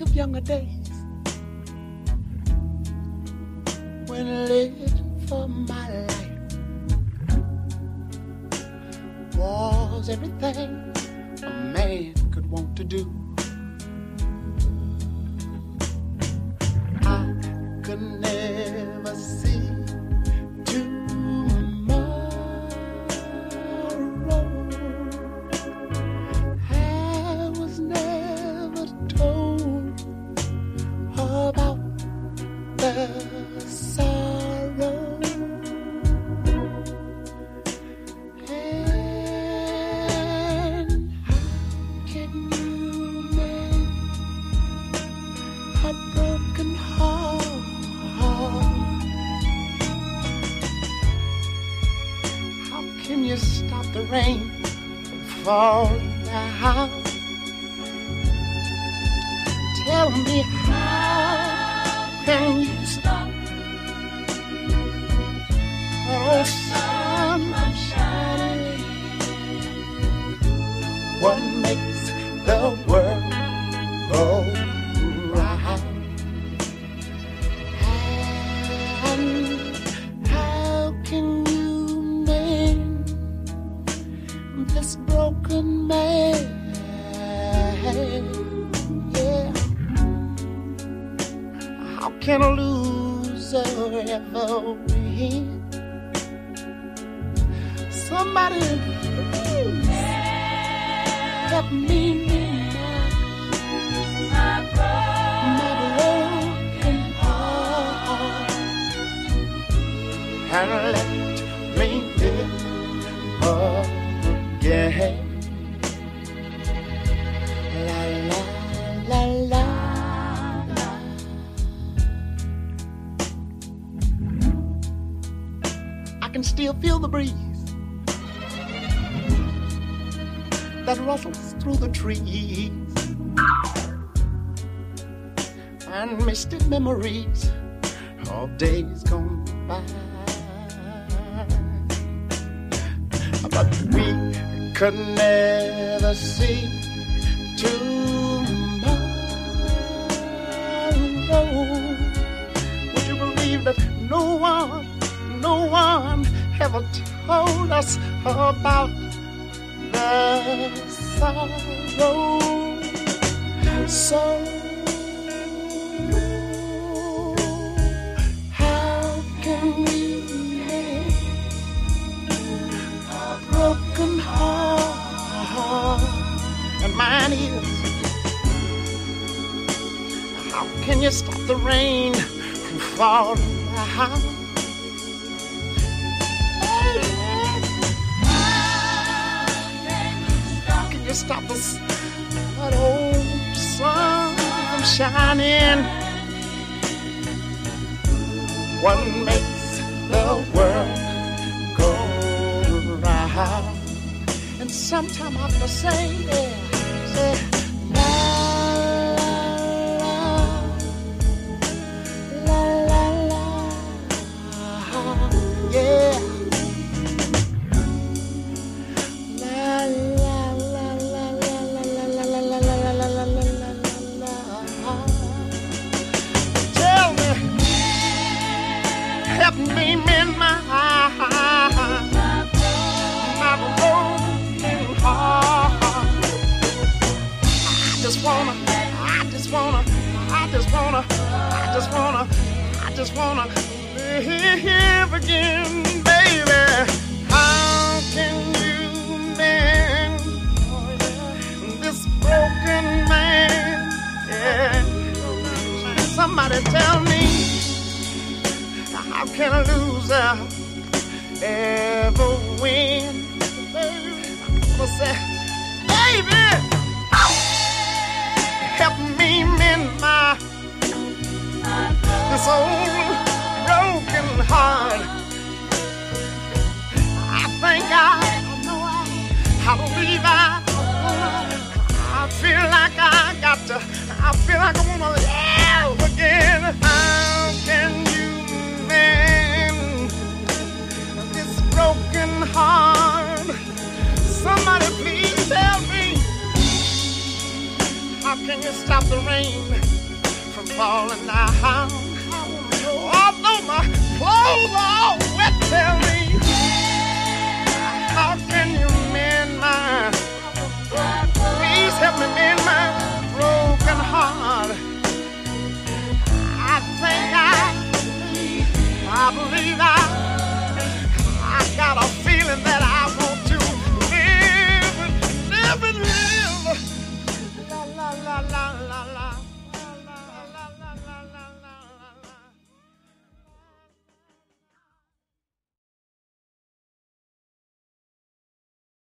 of younger days when I lived for my life was everything a man could want to do. I could never see rain falling down? Tell me how can you stop oh sun from shining? What makes the world go round? Can a loser ever win? Somebody please help me mend my broken heart and let me live again. Can still feel the breeze that rustles through the trees and misty memories of days gone by. But we could never see tomorrow. Would you believe that no one, no one ever told us about the sorrow? So how can we mend a broken heart? And mine is. How can you stop the rain from falling Can stop the s- that old sun from shining? What makes the world go round? And sometime I have to say, yeah, just wanna live again, baby. How can you mend this broken man? Yeah. Somebody tell me, how can a loser ever win? I'm gonna say, baby, help me mend my this old I believe I, I feel like I got to, I feel like I wanna again. How can you mend this broken heart? Somebody please tell me, how can you stop the rain from falling down. Although my